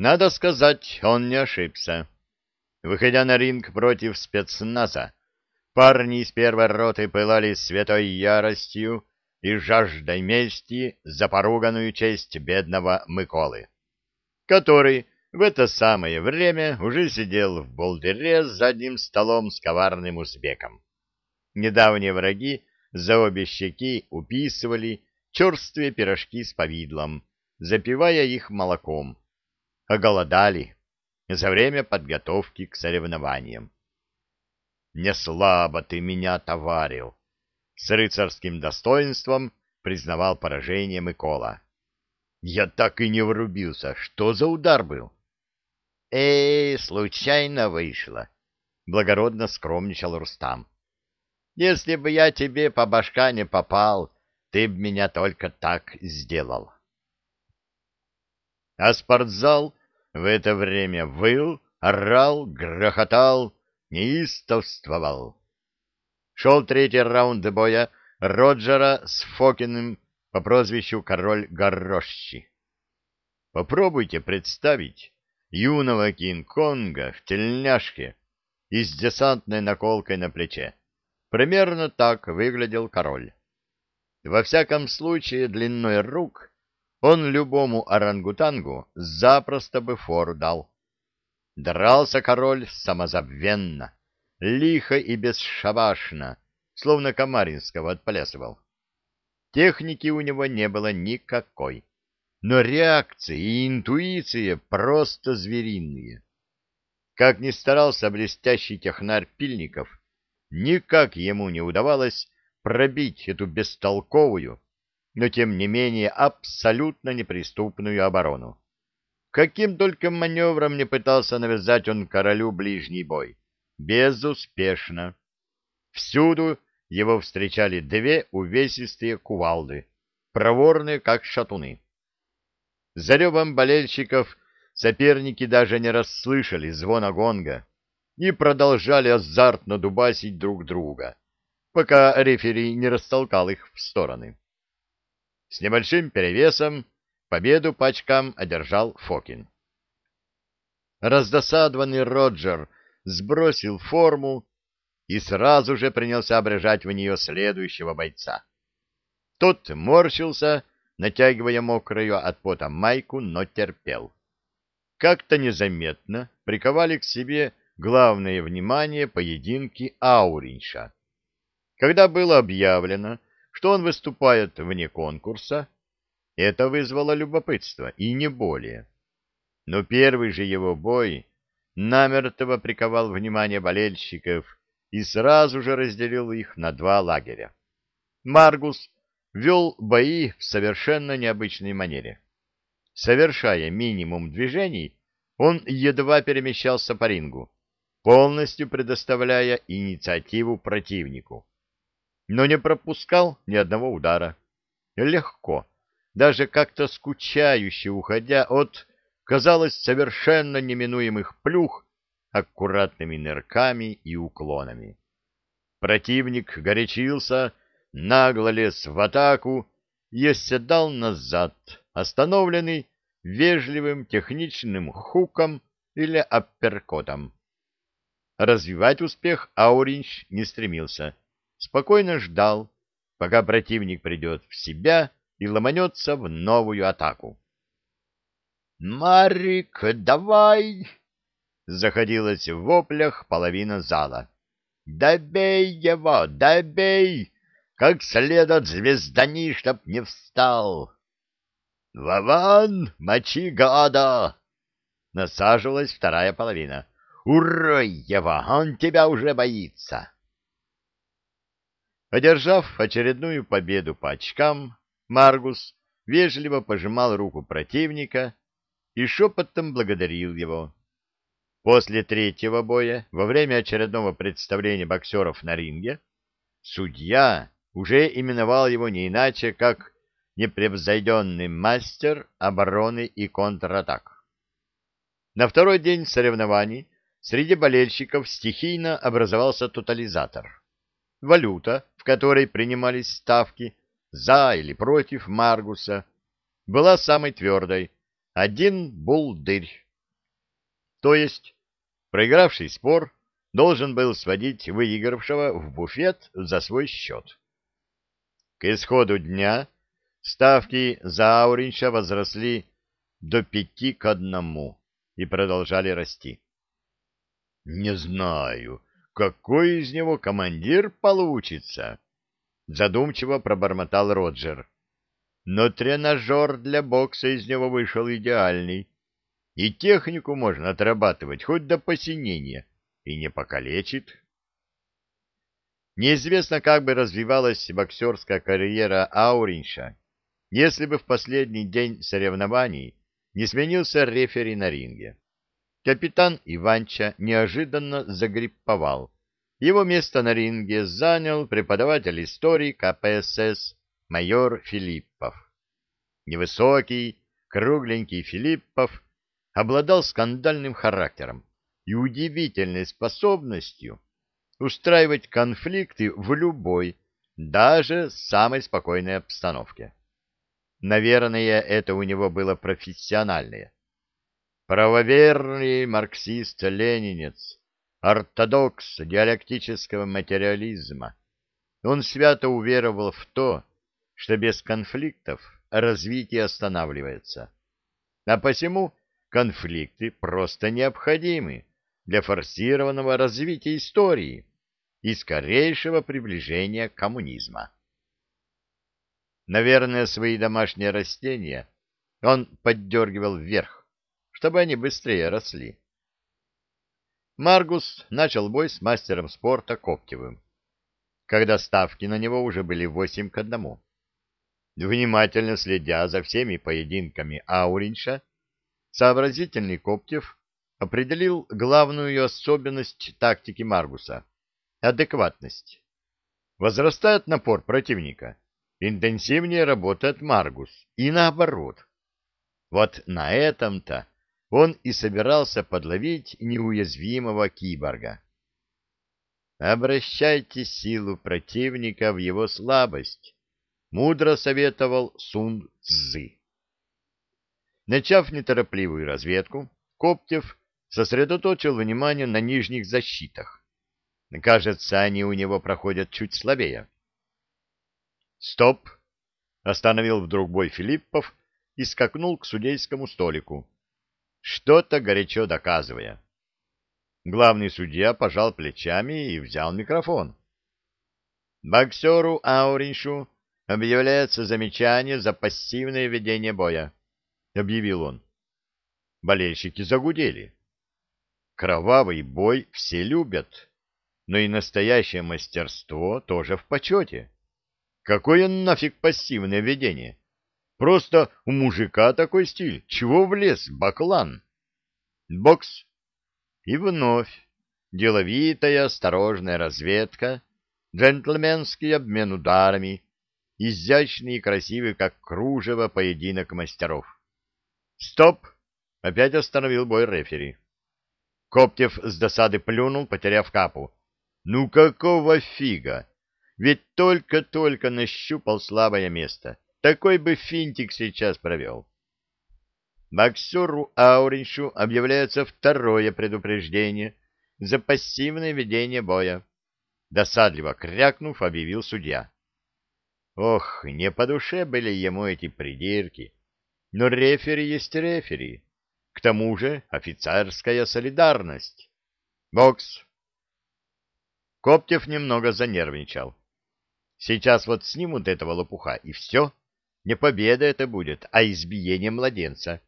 Надо сказать, он не ошибся. Выходя на ринг против спецназа, парни из первой роты пылали святой яростью и жаждой мести за поруганную честь бедного Миколы, который в это самое время уже сидел в болдере с задним столом с коварным узбеком. Недавние враги за обе щеки уписывали черствые пирожки с повидлом, запивая их молоком. Оголодали за время подготовки к соревнованиям. «Не слабо ты меня товарил!» С рыцарским достоинством признавал поражение Микола. «Я так и не врубился. Что за удар был?» «Эй, случайно вышло!» — благородно скромничал Рустам. «Если бы я тебе по башка не попал, ты б меня только так сделал». А спортзал в это время выл, орал, грохотал, неистовствовал. Шел третий раунд боя Роджера с Фокиным по прозвищу Король Горощи. Попробуйте представить юного Кинг-Конга в тельняшке и с десантной наколкой на плече. Примерно так выглядел король. Во всяком случае, длиной рук он любому орангутангу запросто бы фору дал. Дрался король самозабвенно, лихо и бесшабашно, словно Камаринского отплясывал. Техники у него не было никакой, но реакции и интуиция просто звериные. Как ни старался блестящий технарь Пильников, никак ему не удавалось пробить эту бестолковую, но тем не менее абсолютно неприступную оборону. Каким только маневром не пытался навязать он королю ближний бой. Безуспешно. Всюду его встречали две увесистые кувалды, проворные, как шатуны. За ревом болельщиков соперники даже не расслышали звона гонга и продолжали азартно дубасить друг друга, пока рефери не растолкал их в стороны. С небольшим перевесом победу по очкам одержал Фокин. Раздосадованный Роджер сбросил форму и сразу же принялся обрежать в нее следующего бойца. Тот морщился, натягивая мокрую от пота майку, но терпел. Как-то незаметно приковали к себе главное внимание поединки Ауринша. Когда было объявлено, что он выступает вне конкурса, это вызвало любопытство, и не более. Но первый же его бой намертво приковал внимание болельщиков и сразу же разделил их на два лагеря. Маргус вел бои в совершенно необычной манере. Совершая минимум движений, он едва перемещался по рингу, полностью предоставляя инициативу противнику но не пропускал ни одного удара. Легко, даже как-то скучающе уходя от, казалось, совершенно неминуемых плюх аккуратными нырками и уклонами. Противник горячился, нагло лез в атаку и оседал назад, остановленный вежливым техничным хуком или апперкотом. Развивать успех Ауринч не стремился — спокойно ждал, пока противник придет в себя и ломанется в новую атаку. «Марик, давай!» — заходилась в воплях половина зала. «Добей его, добей! Как следует звездани, чтоб не встал!» «Вован, мочи гада!» — насаживалась вторая половина. «Урой его, он тебя уже боится!» Одержав очередную победу по очкам, Маргус вежливо пожимал руку противника и шепотом благодарил его. После третьего боя, во время очередного представления боксеров на ринге, судья уже именовал его не иначе, как непревзойденный мастер обороны и контратак. На второй день соревнований среди болельщиков стихийно образовался тотализатор. Валюта, в которой принимались ставки за или против Маргуса, была самой твердой — один булдырь, То есть проигравший спор должен был сводить выигравшего в буфет за свой счет. К исходу дня ставки за Ауринча возросли до пяти к одному и продолжали расти. — Не знаю, какой из него командир получится, — задумчиво пробормотал Роджер. — Но тренажер для бокса из него вышел идеальный, и технику можно отрабатывать хоть до посинения, и не покалечит. Неизвестно, как бы развивалась боксерская карьера Ауринша, если бы в последний день соревнований не сменился рефери на ринге. Капитан Иванча неожиданно загрипповал. Его место на ринге занял преподаватель истории КПСС майор Филиппов. Невысокий, кругленький Филиппов обладал скандальным характером и удивительной способностью устраивать конфликты в любой, даже самой спокойной обстановке. Наверное, это у него было профессиональное. Правоверный марксист-ленинец, ортодокс диалектического материализма. Он свято уверовал в то, что без конфликтов развитие останавливается. А посему конфликты просто необходимы для форсированного развития истории и скорейшего приближения коммунизма. Наверное, свои домашние растения он поддергивал вверх, чтобы они быстрее росли. Маргус начал бой с мастером спорта Коптевым, когда ставки на него уже были восемь к одному. Внимательно следя за всеми поединками Ауринша, сообразительный Коптев определил главную особенность тактики Маргуса — адекватность. Возрастает напор противника, интенсивнее работает Маргус, и наоборот. Вот на этом-то он и собирался подловить неуязвимого киборга. «Обращайте силу противника в его слабость», — мудро советовал Сун Цзы. Начав неторопливую разведку, Коптев сосредоточил внимание на нижних защитах. Кажется, они у него проходят чуть слабее. «Стоп!» — остановил вдруг бой Филиппов и скакнул к судейскому столику, что-то горячо доказывая. Главный судья пожал плечами и взял микрофон. «Боксеру Ауриншу объявляется замечание за пассивное ведение боя», — объявил он. Болельщики загудели. Кровавый бой все любят, но и настоящее мастерство тоже в почете. Какое нафиг пассивное ведение? Просто у мужика такой стиль. Чего влез, баклан? Бокс. И вновь деловитая, осторожная разведка, джентльменский обмен ударами, изящный и красивый, как кружево, поединок мастеров. Стоп! Опять остановил бой рефери. Коптев с досады плюнул, потеряв капу. Ну какого фига? Ведь только-только нащупал слабое место. Такой бы финтик сейчас провел. Боксеру Ауриншу объявляется второе предупреждение за пассивное ведение боя. Досадливо крякнув, объявил судья. Ох, не по душе были ему эти придирки. Но рефери есть рефери. К тому же офицерская солидарность. Бокс. Коптев немного занервничал. Сейчас вот снимут этого лопуха, и все. Не победа это будет, а избиение младенца.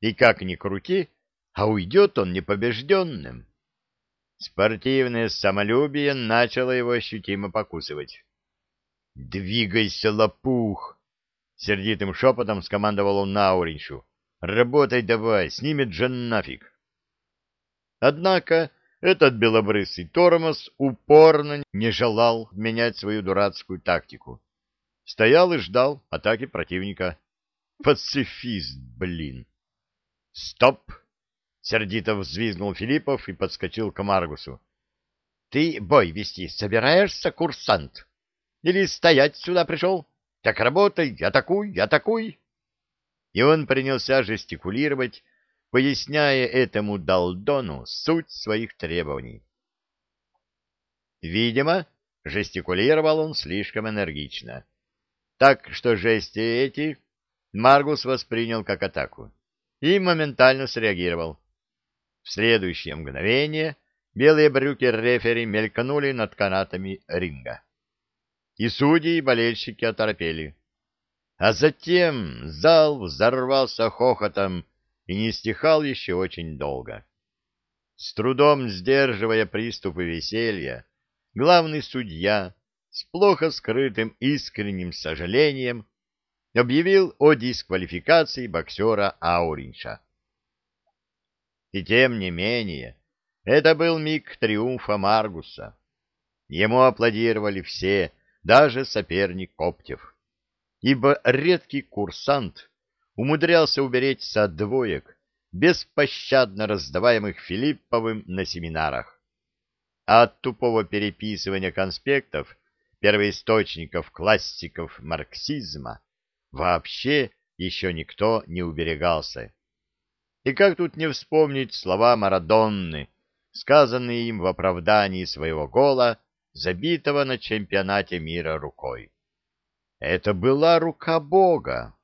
И как ни крути, а уйдет он непобежденным. Спортивное самолюбие начало его ощутимо покусывать. «Двигайся, лопух!» — сердитым шепотом скомандовал он Науриншу. Работай давай, снимет же нафиг. Однако этот белобрысый тормоз упорно не желал менять свою дурацкую тактику. Стоял и ждал атаки противника. Пацифист, блин! Стоп! Сердито взвизгнул Филиппов и подскочил к Маргусу. Ты бой вести собираешься, курсант? Или стоять сюда пришел? Так работай, атакуй, атакуй! и он принялся жестикулировать, поясняя этому Далдону суть своих требований. Видимо, жестикулировал он слишком энергично, так что жести эти Маргус воспринял как атаку и моментально среагировал. В следующее мгновение белые брюки рефери мелькнули над канатами ринга. И судьи и болельщики оторопели. А затем зал взорвался хохотом и не стихал еще очень долго. С трудом сдерживая приступы веселья, главный судья с плохо скрытым искренним сожалением объявил о дисквалификации боксера Ауринша. И тем не менее, это был миг триумфа Маргуса. Ему аплодировали все, даже соперник Коптев, ибо редкий курсант умудрялся уберечься от двоек, беспощадно раздаваемых Филипповым на семинарах. А от тупого переписывания конспектов первоисточников классиков марксизма вообще еще никто не уберегался. И как тут не вспомнить слова Марадонны, сказанные им в оправдании своего гола, забитого на чемпионате мира рукой. Это была рука Бога.